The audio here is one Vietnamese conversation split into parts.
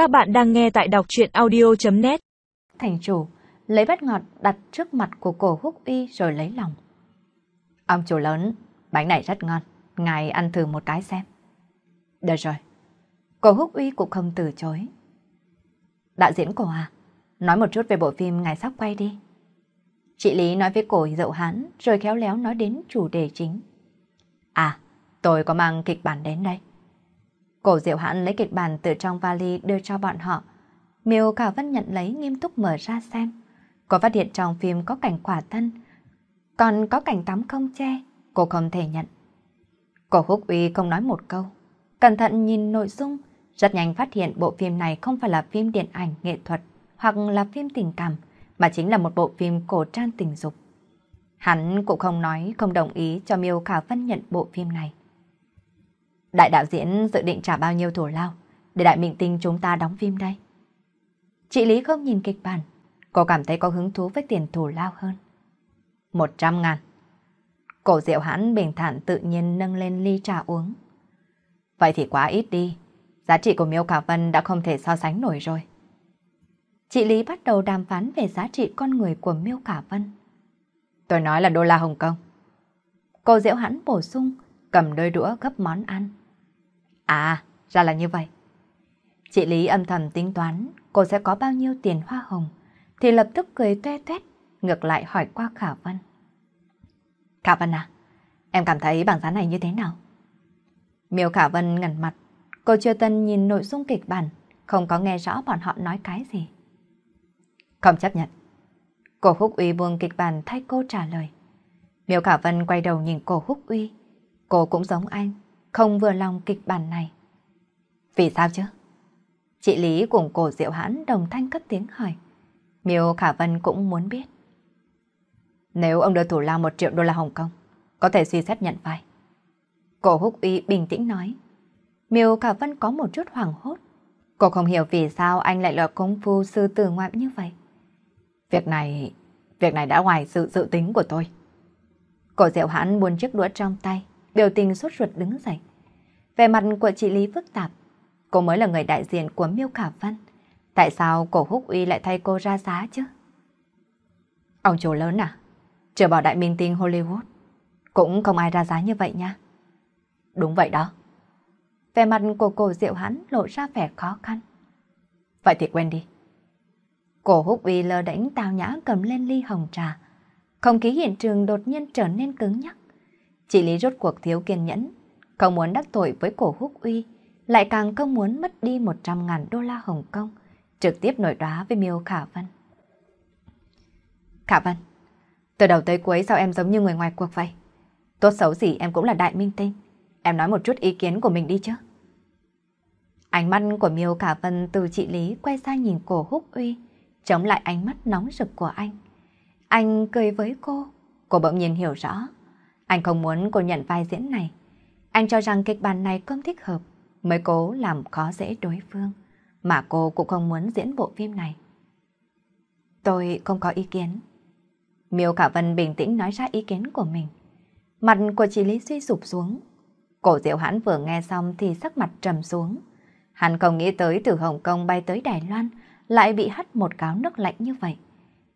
Các bạn đang nghe tại đọc chuyện audio.net Thành chủ, lấy bát ngọt đặt trước mặt của cổ húc uy rồi lấy lòng. Ông chủ lớn, bánh này rất ngon, ngài ăn thử một cái xem. Được rồi. Cổ húc uy cũng không từ chối. Đạo diễn cổ à, nói một chút về bộ phim ngài sắp quay đi. Chị Lý nói với cổ dậu hán rồi khéo léo nói đến chủ đề chính. À, tôi có mang kịch bản đến đây. Cổ diệu hãn lấy kịch bản từ trong vali đưa cho bọn họ. Miêu Khả Vân nhận lấy nghiêm túc mở ra xem. Cô phát hiện trong phim có cảnh quả thân, còn có cảnh tắm không che, cô không thể nhận. Cổ húc uy không nói một câu. Cẩn thận nhìn nội dung, rất nhanh phát hiện bộ phim này không phải là phim điện ảnh nghệ thuật hoặc là phim tình cảm, mà chính là một bộ phim cổ trang tình dục. Hắn cũng không nói không đồng ý cho Miêu Khả Vân nhận bộ phim này. Đại đạo diễn dự định trả bao nhiêu thù lao để đại minh tinh chúng ta đóng phim đây? Chị Lý không nhìn kịch bản, cô cảm thấy có hứng thú với tiền thù lao hơn. Một trăm ngàn. Cổ diệu hãn bình thản tự nhiên nâng lên ly trà uống. Vậy thì quá ít đi, giá trị của Miêu Cả Vân đã không thể so sánh nổi rồi. Chị Lý bắt đầu đàm phán về giá trị con người của Miêu Cả Vân. Tôi nói là đô la Hồng Kông. Cô diệu hãn bổ sung, cầm đôi đũa gấp món ăn. À, ra là như vậy. Chị Lý âm thầm tính toán cô sẽ có bao nhiêu tiền hoa hồng, thì lập tức cười toe toét, ngược lại hỏi qua Khả Vân. Khả Vân à, em cảm thấy bảng giá này như thế nào? Miêu Khả Vân ngẩn mặt, cô chưa tân nhìn nội dung kịch bản, không có nghe rõ bọn họ nói cái gì. Không chấp nhận. Cô Húc Uy buông kịch bản thay cô trả lời. Miêu Khả Vân quay đầu nhìn cô Húc Uy. Cô cũng giống anh, không vừa lòng kịch bản này. Vì sao chứ? Chị Lý cùng cổ diệu hãn đồng thanh cất tiếng hỏi. Miêu Khả Vân cũng muốn biết. Nếu ông đưa thủ lao một triệu đô la Hồng Kông, có thể suy xét nhận vai. Cổ húc uy bình tĩnh nói. Miêu Khả Vân có một chút hoảng hốt. Cô không hiểu vì sao anh lại là công phu sư tử ngoạm như vậy. Việc này, việc này đã ngoài sự dự tính của tôi. Cổ diệu hãn buồn chiếc đũa trong tay, biểu tình sốt ruột đứng dậy. Về mặt của chị Lý phức tạp, cô mới là người đại diện của Miêu Khả Văn. Tại sao cổ húc uy lại thay cô ra giá chứ? Ông chủ lớn à? Trừ bỏ đại minh tinh Hollywood, cũng không ai ra giá như vậy nha. Đúng vậy đó. Về mặt của cổ diệu hắn lộ ra vẻ khó khăn. Vậy thì quên đi. Cổ húc uy lơ đánh tào nhã cầm lên ly hồng trà. Không khí hiện trường đột nhiên trở nên cứng nhắc. Chị Lý rốt cuộc thiếu kiên nhẫn, không muốn đắc tội với cổ húc uy, lại càng không muốn mất đi 100 ngàn đô la Hồng Kông, trực tiếp nổi đoá với Miêu Khả Vân. Khả Vân, từ đầu tới cuối sao em giống như người ngoài cuộc vậy? Tốt xấu gì em cũng là đại minh tinh, em nói một chút ý kiến của mình đi chứ. Ánh mắt của Miêu Khả Vân từ chị Lý quay sang nhìn cổ húc uy, chống lại ánh mắt nóng rực của anh. Anh cười với cô, cô bỗng nhiên hiểu rõ. Anh không muốn cô nhận vai diễn này. Anh cho rằng kịch bản này không thích hợp, mới cố làm khó dễ đối phương. Mà cô cũng không muốn diễn bộ phim này. Tôi không có ý kiến. Miêu Khả Vân bình tĩnh nói ra ý kiến của mình. Mặt của chị Lý suy sụp xuống. Cổ diệu hãn vừa nghe xong thì sắc mặt trầm xuống. Hắn không nghĩ tới từ Hồng Kông bay tới Đài Loan lại bị hắt một cáo nước lạnh như vậy.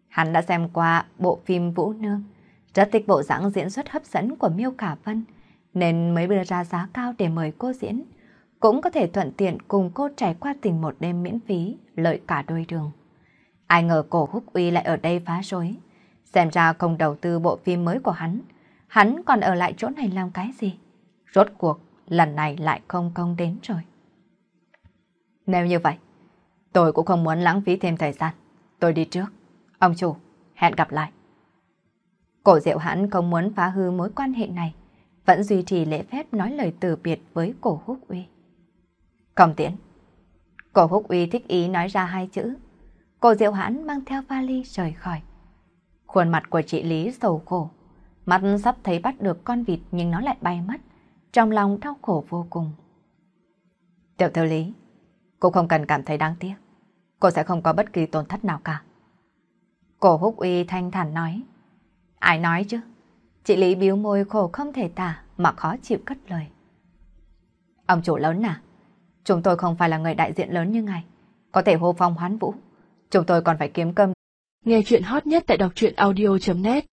Hắn đã xem qua bộ phim Vũ Nương, rất thích bộ dáng diễn xuất hấp dẫn của Miêu Khả Vân, nên mới đưa ra giá cao để mời cô diễn. Cũng có thể thuận tiện cùng cô trải qua tình một đêm miễn phí, lợi cả đôi đường. Ai ngờ cổ húc uy lại ở đây phá rối. Xem ra không đầu tư bộ phim mới của hắn, hắn còn ở lại chỗ này làm cái gì? Rốt cuộc, lần này lại không công đến rồi. Nếu như vậy, tôi cũng không muốn lãng phí thêm thời gian. Tôi đi trước. Ông chủ, hẹn gặp lại. Cổ diệu hãn không muốn phá hư mối quan hệ này, vẫn duy trì lễ phép nói lời từ biệt với cổ húc uy. Không tiễn. Cổ húc uy thích ý nói ra hai chữ. Cổ diệu hãn mang theo vali rời khỏi. Khuôn mặt của chị Lý sầu khổ. Mắt sắp thấy bắt được con vịt nhưng nó lại bay mất. Trong lòng đau khổ vô cùng. Tiểu thư Lý, cô không cần cảm thấy đáng tiếc. Cô sẽ không có bất kỳ tổn thất nào cả. Cổ húc uy thanh thản nói. Ai nói chứ? Chị Lý biếu môi khổ không thể tả mà khó chịu cất lời. Ông chủ lớn à? Chúng tôi không phải là người đại diện lớn như ngài. có thể hô phong hoán vũ. Chúng tôi còn phải kiếm cơm. Nghe chuyện hot nhất tại đọc truyện audio.net